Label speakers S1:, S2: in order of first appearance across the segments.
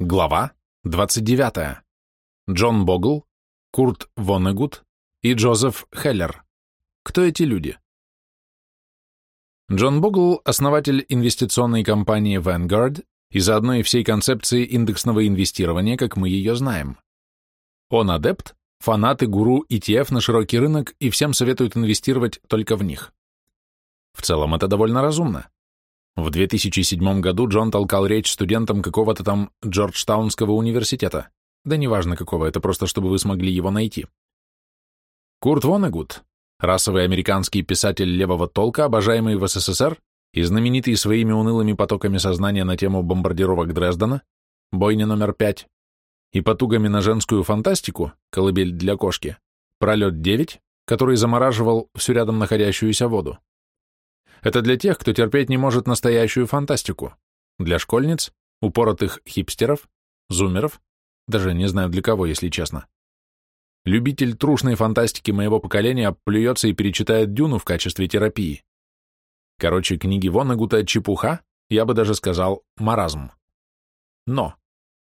S1: Глава 29. Джон Богл, Курт Воннегут и Джозеф Хеллер. Кто эти люди? Джон Богл – основатель инвестиционной компании Vanguard и заодно и всей концепции индексного инвестирования, как мы ее знаем. Он адепт, фанат и гуру ETF на широкий рынок и всем советует инвестировать только в них. В целом это довольно разумно. В 2007 году Джон толкал речь студентам какого-то там Джорджтаунского университета. Да неважно какого, это просто чтобы вы смогли его найти. Курт Вонегут, расовый американский писатель левого толка, обожаемый в СССР и знаменитый своими унылыми потоками сознания на тему бомбардировок Дрездена, бойня номер пять, и потугами на женскую фантастику, колыбель для кошки, пролет 9, который замораживал всю рядом находящуюся воду. Это для тех, кто терпеть не может настоящую фантастику. Для школьниц, упоротых хипстеров, зумеров, даже не знаю для кого, если честно. Любитель трушной фантастики моего поколения плюется и перечитает Дюну в качестве терапии. Короче, книги Воннегута чепуха, я бы даже сказал, маразм. Но,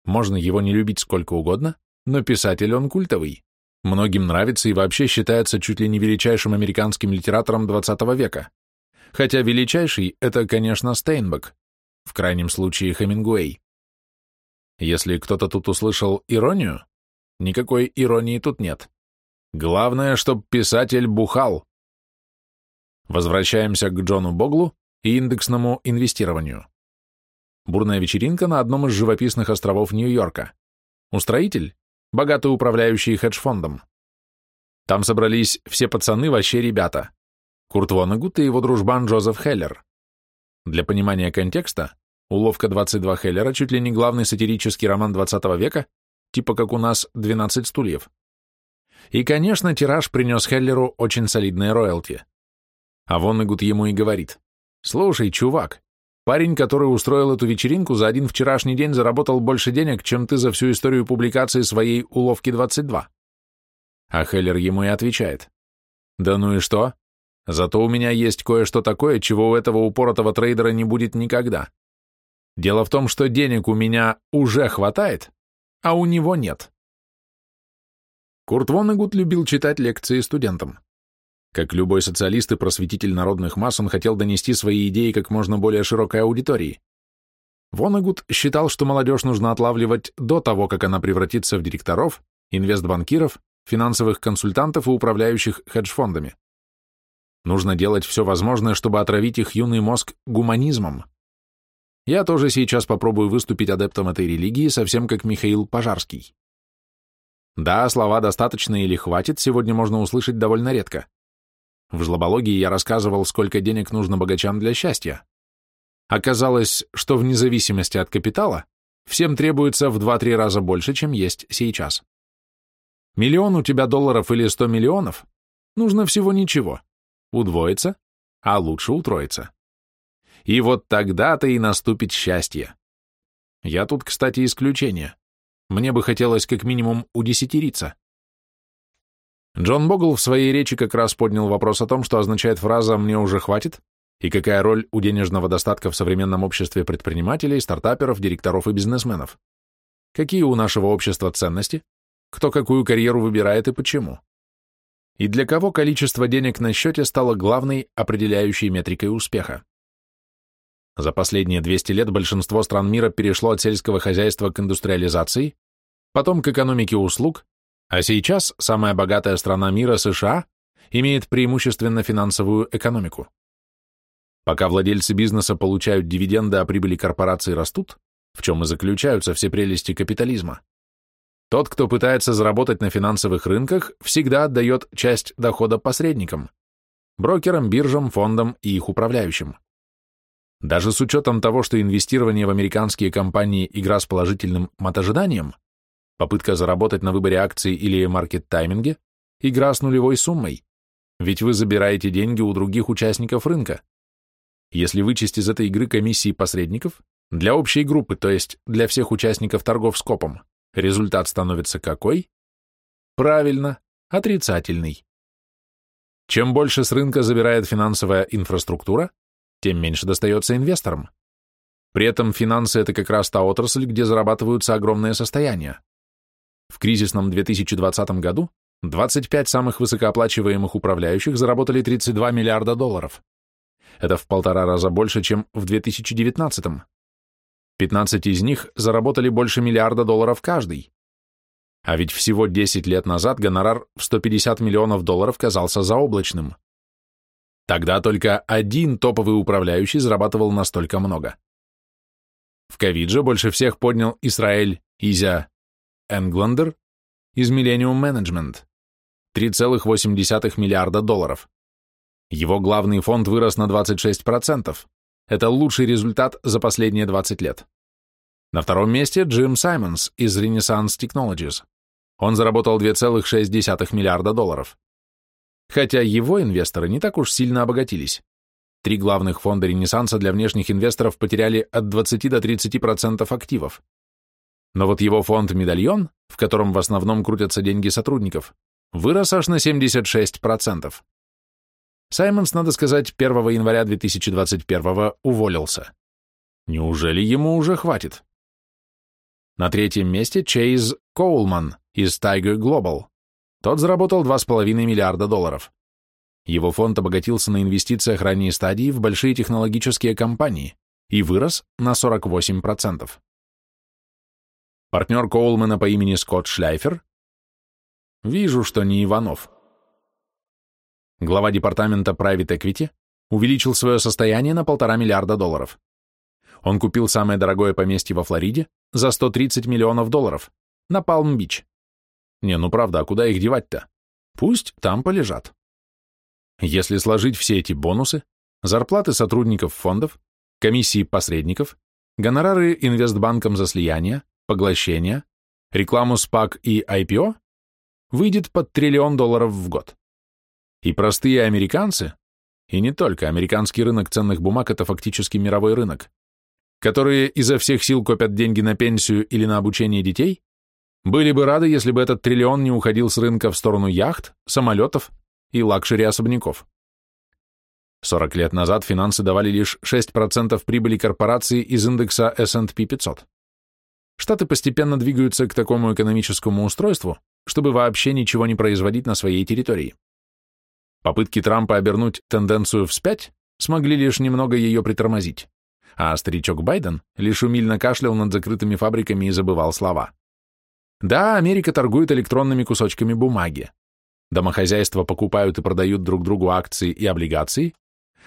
S1: можно его не любить сколько угодно, но писатель он культовый. Многим нравится и вообще считается чуть ли не величайшим американским литератором XX века хотя величайший — это, конечно, Стейнбек, в крайнем случае Хемингуэй. Если кто-то тут услышал иронию, никакой иронии тут нет. Главное, чтоб писатель бухал. Возвращаемся к Джону Боглу и индексному инвестированию. Бурная вечеринка на одном из живописных островов Нью-Йорка. Устроитель — богатый управляющий хедж-фондом. Там собрались все пацаны, вообще ребята. Курт Вонегут и его дружбан Джозеф Хеллер. Для понимания контекста, уловка 22 Хеллера чуть ли не главный сатирический роман 20 века, типа как у нас «12 стульев». И, конечно, тираж принес Хеллеру очень солидные роялти. А Воннегут ему и говорит, «Слушай, чувак, парень, который устроил эту вечеринку, за один вчерашний день заработал больше денег, чем ты за всю историю публикации своей уловки 22». А Хеллер ему и отвечает, «Да ну и что? Зато у меня есть кое-что такое, чего у этого упоротого трейдера не будет никогда. Дело в том, что денег у меня уже хватает, а у него нет. Курт Воннегут любил читать лекции студентам. Как любой социалист и просветитель народных масс, он хотел донести свои идеи как можно более широкой аудитории. Воннегут считал, что молодежь нужно отлавливать до того, как она превратится в директоров, инвестбанкиров, финансовых консультантов и управляющих хедж-фондами. Нужно делать все возможное, чтобы отравить их юный мозг гуманизмом. Я тоже сейчас попробую выступить адептом этой религии, совсем как Михаил Пожарский. Да, слова «достаточно» или «хватит» сегодня можно услышать довольно редко. В жлобологии я рассказывал, сколько денег нужно богачам для счастья. Оказалось, что вне зависимости от капитала всем требуется в 2-3 раза больше, чем есть сейчас. Миллион у тебя долларов или 100 миллионов нужно всего ничего удвоится, а лучше утроится. И вот тогда-то и наступит счастье. Я тут, кстати, исключение. Мне бы хотелось как минимум удесятериться. Джон Богл в своей речи как раз поднял вопрос о том, что означает фраза «мне уже хватит» и какая роль у денежного достатка в современном обществе предпринимателей, стартаперов, директоров и бизнесменов. Какие у нашего общества ценности, кто какую карьеру выбирает и почему и для кого количество денег на счете стало главной определяющей метрикой успеха. За последние 200 лет большинство стран мира перешло от сельского хозяйства к индустриализации, потом к экономике услуг, а сейчас самая богатая страна мира, США, имеет преимущественно финансовую экономику. Пока владельцы бизнеса получают дивиденды, а прибыли корпораций растут, в чем и заключаются все прелести капитализма, тот, кто пытается заработать на финансовых рынках, всегда отдает часть дохода посредникам, брокерам, биржам, фондам и их управляющим. Даже с учетом того, что инвестирование в американские компании – игра с положительным матожиданием, попытка заработать на выборе акций или маркет-тайминге – игра с нулевой суммой, ведь вы забираете деньги у других участников рынка. Если вычесть из этой игры комиссии посредников, для общей группы, то есть для всех участников торгов с копом, Результат становится какой? Правильно, отрицательный. Чем больше с рынка забирает финансовая инфраструктура, тем меньше достается инвесторам. При этом финансы – это как раз та отрасль, где зарабатываются огромные состояния. В кризисном 2020 году 25 самых высокооплачиваемых управляющих заработали 32 миллиарда долларов. Это в полтора раза больше, чем в 2019. 15 из них заработали больше миллиарда долларов каждый. А ведь всего 10 лет назад гонорар в 150 миллионов долларов казался заоблачным. Тогда только один топовый управляющий зарабатывал настолько много. В ковид же больше всех поднял Израиль Изя Энгландер из Millennium Management 3,8 миллиарда долларов. Его главный фонд вырос на 26%. Это лучший результат за последние 20 лет. На втором месте Джим Саймонс из Renaissance Technologies. Он заработал 2,6 миллиарда долларов. Хотя его инвесторы не так уж сильно обогатились. Три главных фонда Ренессанса для внешних инвесторов потеряли от 20 до 30% активов. Но вот его фонд «Медальон», в котором в основном крутятся деньги сотрудников, вырос аж на 76%. Саймонс, надо сказать, 1 января 2021 уволился. Неужели ему уже хватит? На третьем месте Чейз Коулман из Tiger Global. Тот заработал 2,5 миллиарда долларов. Его фонд обогатился на инвестициях ранней стадии в большие технологические компании и вырос на 48%. Партнер Коулмана по имени Скотт Шляйфер? Вижу, что не Иванов. Глава департамента Private Equity увеличил свое состояние на полтора миллиарда долларов. Он купил самое дорогое поместье во Флориде за 130 миллионов долларов на Палм-Бич. Не, ну правда, а куда их девать-то? Пусть там полежат. Если сложить все эти бонусы, зарплаты сотрудников фондов, комиссии посредников, гонорары инвестбанкам за слияние, поглощения, рекламу SPAC и IPO, выйдет под триллион долларов в год. И простые американцы, и не только, американский рынок ценных бумаг – это фактически мировой рынок, которые изо всех сил копят деньги на пенсию или на обучение детей, были бы рады, если бы этот триллион не уходил с рынка в сторону яхт, самолетов и luxury особняков. 40 лет назад финансы давали лишь 6% прибыли корпорации из индекса S&P 500. Штаты постепенно двигаются к такому экономическому устройству, чтобы вообще ничего не производить на своей территории. Попытки Трампа обернуть тенденцию вспять смогли лишь немного ее притормозить, а старичок Байден лишь умильно кашлял над закрытыми фабриками и забывал слова. Да, Америка торгует электронными кусочками бумаги. Домохозяйства покупают и продают друг другу акции и облигации,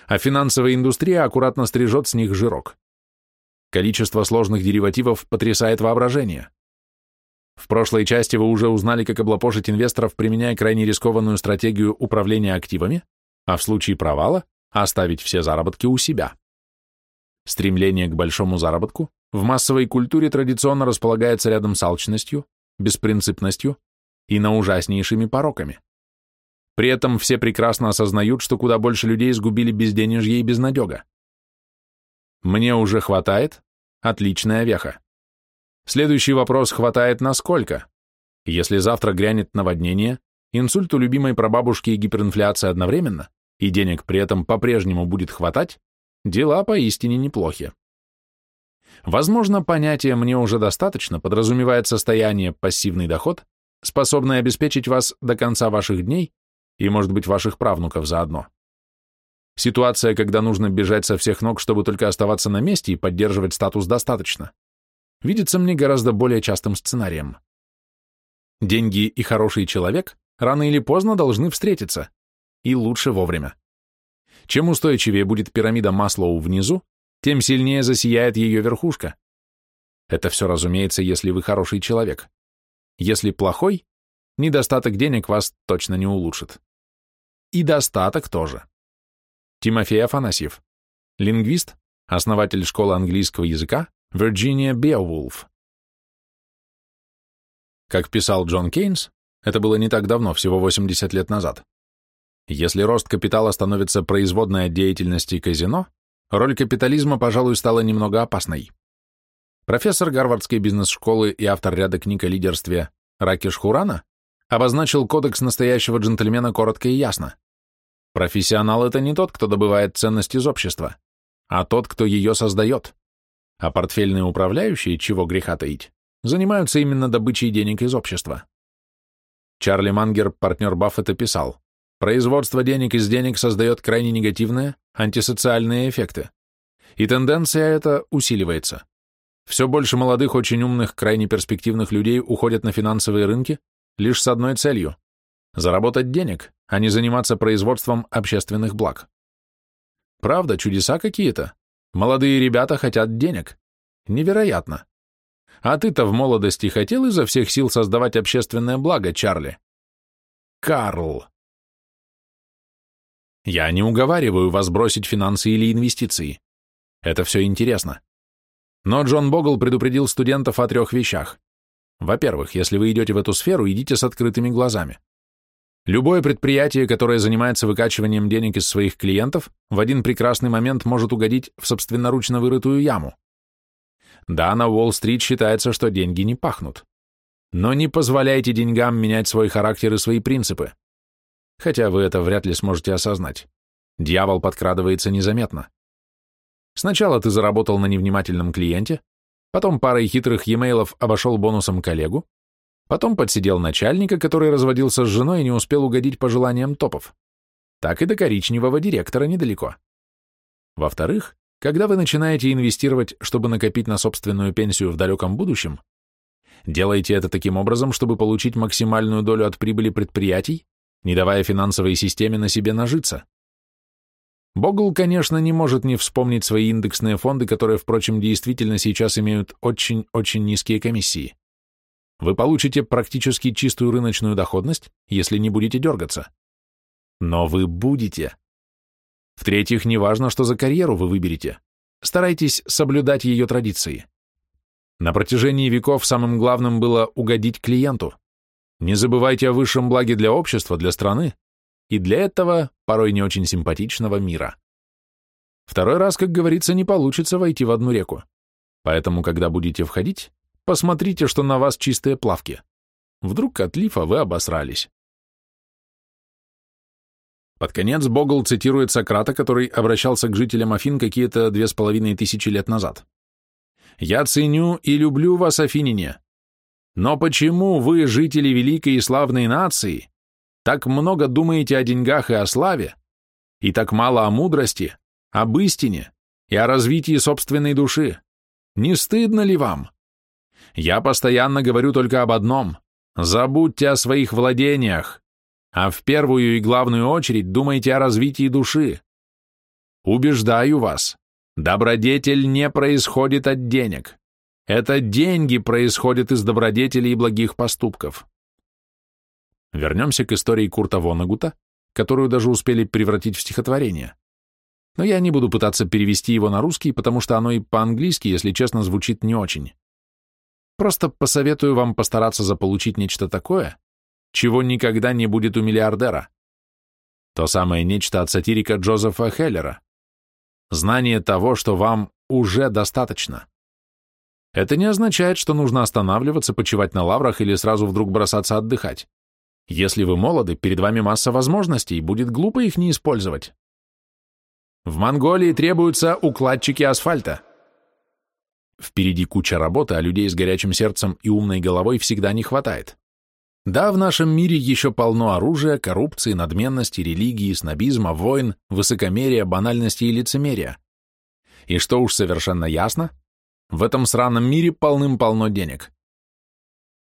S1: а финансовая индустрия аккуратно стрижет с них жирок. Количество сложных деривативов потрясает воображение. В прошлой части вы уже узнали, как облапошить инвесторов, применяя крайне рискованную стратегию управления активами, а в случае провала оставить все заработки у себя. Стремление к большому заработку в массовой культуре традиционно располагается рядом с алчностью, беспринципностью и на ужаснейшими пороками. При этом все прекрасно осознают, что куда больше людей сгубили безденежье и безнадега. Мне уже хватает? Отличная веха. Следующий вопрос хватает на сколько? Если завтра грянет наводнение, инсульт у любимой прабабушки и гиперинфляция одновременно, и денег при этом по-прежнему будет хватать, дела поистине неплохи. Возможно, понятие «мне уже достаточно» подразумевает состояние пассивный доход, способный обеспечить вас до конца ваших дней и, может быть, ваших правнуков заодно. Ситуация, когда нужно бежать со всех ног, чтобы только оставаться на месте и поддерживать статус достаточно, видится мне гораздо более частым сценарием. Деньги и хороший человек рано или поздно должны встретиться, и лучше вовремя. Чем устойчивее будет пирамида Маслоу внизу, тем сильнее засияет ее верхушка. Это все, разумеется, если вы хороший человек. Если плохой, недостаток денег вас точно не улучшит. И достаток тоже. Тимофей Афанасьев, лингвист, основатель школы английского языка Virginia Beowulf. Как писал Джон Кейнс, это было не так давно, всего 80 лет назад. Если рост капитала становится производной от деятельности казино, роль капитализма, пожалуй, стала немного опасной. Профессор Гарвардской бизнес-школы и автор ряда книг о лидерстве Ракиш Хурана обозначил кодекс настоящего джентльмена коротко и ясно. Профессионал – это не тот, кто добывает ценность из общества, а тот, кто ее создает. А портфельные управляющие, чего греха таить, занимаются именно добычей денег из общества. Чарли Мангер, партнер Баффета, писал, «Производство денег из денег создает крайне негативные, антисоциальные эффекты. И тенденция эта усиливается. Все больше молодых, очень умных, крайне перспективных людей уходят на финансовые рынки лишь с одной целью – заработать денег, а не заниматься производством общественных благ. Правда, чудеса какие-то. Молодые ребята хотят денег. Невероятно. А ты-то в молодости хотел изо всех сил создавать общественное благо, Чарли? Карл. Я не уговариваю вас бросить финансы или инвестиции. Это все интересно. Но Джон Богл предупредил студентов о трех вещах. Во-первых, если вы идете в эту сферу, идите с открытыми глазами. Любое предприятие, которое занимается выкачиванием денег из своих клиентов, в один прекрасный момент может угодить в собственноручно вырытую яму. Да, на Уолл-стрит считается, что деньги не пахнут. Но не позволяйте деньгам менять свой характер и свои принципы. Хотя вы это вряд ли сможете осознать. Дьявол подкрадывается незаметно. Сначала ты заработал на невнимательном клиенте, потом парой хитрых e-mailов обошел бонусом коллегу, потом подсидел начальника, который разводился с женой и не успел угодить пожеланиям топов. Так и до коричневого директора недалеко. Во-вторых, когда вы начинаете инвестировать, чтобы накопить на собственную пенсию в далеком будущем, делайте это таким образом, чтобы получить максимальную долю от прибыли предприятий, не давая финансовой системе на себе нажиться. Богл, конечно, не может не вспомнить свои индексные фонды, которые, впрочем, действительно сейчас имеют очень-очень низкие комиссии. Вы получите практически чистую рыночную доходность, если не будете дергаться. Но вы будете. В-третьих, неважно, что за карьеру вы выберете. Старайтесь соблюдать ее традиции. На протяжении веков самым главным было угодить клиенту. Не забывайте о высшем благе для общества, для страны, и для этого, порой не очень симпатичного мира. Второй раз, как говорится, не получится войти в одну реку. Поэтому, когда будете входить, посмотрите, что на вас чистые плавки. Вдруг от лифа вы обосрались. Под конец Богл цитирует Сократа, который обращался к жителям Афин какие-то две с половиной тысячи лет назад. «Я ценю и люблю вас, афиняне, но почему вы, жители великой и славной нации, так много думаете о деньгах и о славе, и так мало о мудрости, об истине и о развитии собственной души. Не стыдно ли вам? Я постоянно говорю только об одном. Забудьте о своих владениях, а в первую и главную очередь думайте о развитии души. Убеждаю вас, добродетель не происходит от денег. Это деньги происходят из добродетели и благих поступков. Вернемся к истории Курта Вонагута, которую даже успели превратить в стихотворение. Но я не буду пытаться перевести его на русский, потому что оно и по-английски, если честно, звучит не очень. Просто посоветую вам постараться заполучить нечто такое, чего никогда не будет у миллиардера. То самое нечто от сатирика Джозефа Хеллера. Знание того, что вам уже достаточно. Это не означает, что нужно останавливаться, почивать на лаврах или сразу вдруг бросаться отдыхать. Если вы молоды, перед вами масса возможностей, будет глупо их не использовать. В Монголии требуются укладчики асфальта. Впереди куча работы, а людей с горячим сердцем и умной головой всегда не хватает. Да, в нашем мире еще полно оружия, коррупции, надменности, религии, снобизма, войн, высокомерия, банальности и лицемерия. И что уж совершенно ясно, в этом сраном мире полным-полно денег.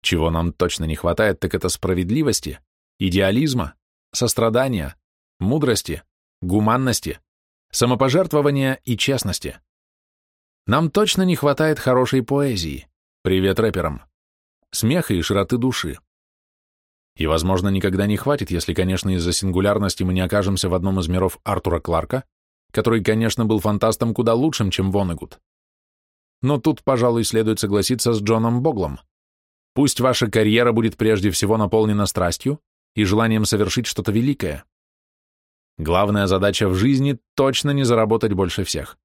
S1: Чего нам точно не хватает, так это справедливости, идеализма, сострадания, мудрости, гуманности, самопожертвования и честности. Нам точно не хватает хорошей поэзии, привет рэперам, смеха и широты души. И, возможно, никогда не хватит, если, конечно, из-за сингулярности мы не окажемся в одном из миров Артура Кларка, который, конечно, был фантастом куда лучшим, чем Вонегуд. Но тут, пожалуй, следует согласиться с Джоном Боглом – Пусть ваша карьера будет прежде всего наполнена страстью и желанием совершить что-то великое. Главная задача в жизни – точно не заработать больше всех.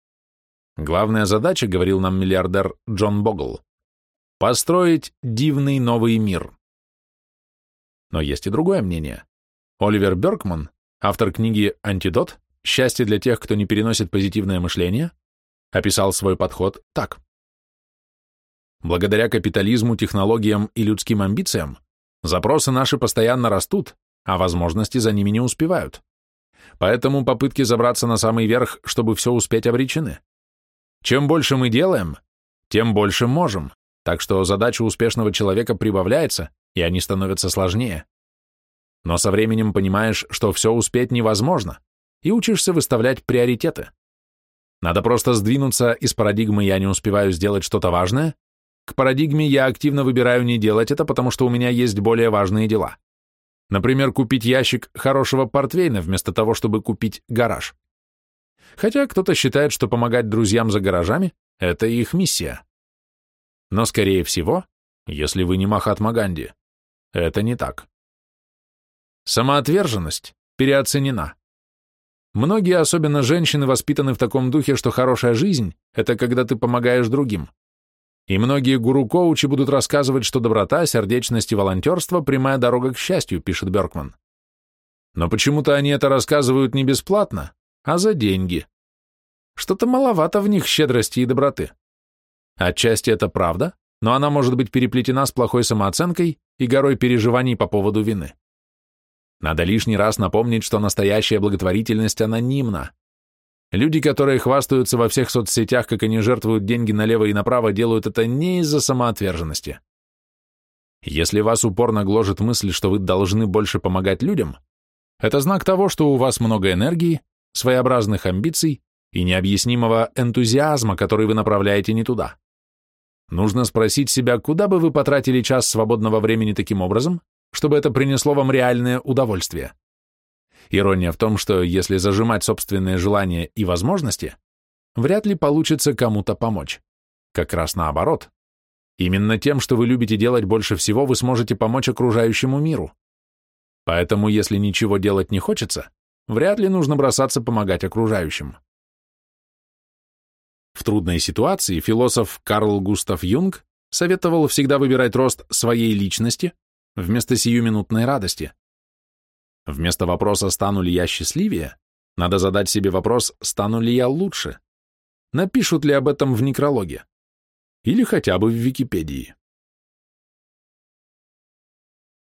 S1: Главная задача, говорил нам миллиардер Джон Богл, построить дивный новый мир. Но есть и другое мнение. Оливер Бергман, автор книги «Антидот. Счастье для тех, кто не переносит позитивное мышление», описал свой подход так. Благодаря капитализму, технологиям и людским амбициям запросы наши постоянно растут, а возможности за ними не успевают. Поэтому попытки забраться на самый верх, чтобы все успеть, обречены. Чем больше мы делаем, тем больше можем, так что задача успешного человека прибавляется, и они становятся сложнее. Но со временем понимаешь, что все успеть невозможно, и учишься выставлять приоритеты. Надо просто сдвинуться из парадигмы «я не успеваю сделать что-то важное» к парадигме «я активно выбираю не делать это, потому что у меня есть более важные дела». Например, купить ящик хорошего портвейна вместо того, чтобы купить гараж. Хотя кто-то считает, что помогать друзьям за гаражами – это их миссия. Но, скорее всего, если вы не Махатма Ганди, это не так. Самоотверженность переоценена. Многие, особенно женщины, воспитаны в таком духе, что хорошая жизнь – это когда ты помогаешь другим. И многие гуру-коучи будут рассказывать, что доброта, сердечность и волонтерство – прямая дорога к счастью, пишет Беркман. Но почему-то они это рассказывают не бесплатно, а за деньги. Что-то маловато в них щедрости и доброты. Отчасти это правда, но она может быть переплетена с плохой самооценкой и горой переживаний по поводу вины. Надо лишний раз напомнить, что настоящая благотворительность анонимна. Люди, которые хвастаются во всех соцсетях, как они жертвуют деньги налево и направо, делают это не из-за самоотверженности. Если вас упорно гложет мысль, что вы должны больше помогать людям, это знак того, что у вас много энергии, своеобразных амбиций и необъяснимого энтузиазма, который вы направляете не туда. Нужно спросить себя, куда бы вы потратили час свободного времени таким образом, чтобы это принесло вам реальное удовольствие. Ирония в том, что если зажимать собственные желания и возможности, вряд ли получится кому-то помочь. Как раз наоборот. Именно тем, что вы любите делать больше всего, вы сможете помочь окружающему миру. Поэтому, если ничего делать не хочется, вряд ли нужно бросаться помогать окружающим. В трудной ситуации философ Карл Густав Юнг советовал всегда выбирать рост своей личности вместо сиюминутной радости. Вместо вопроса «стану ли я счастливее?» надо задать себе вопрос «стану ли я лучше?» Напишут ли об этом в некрологе? Или хотя бы в Википедии?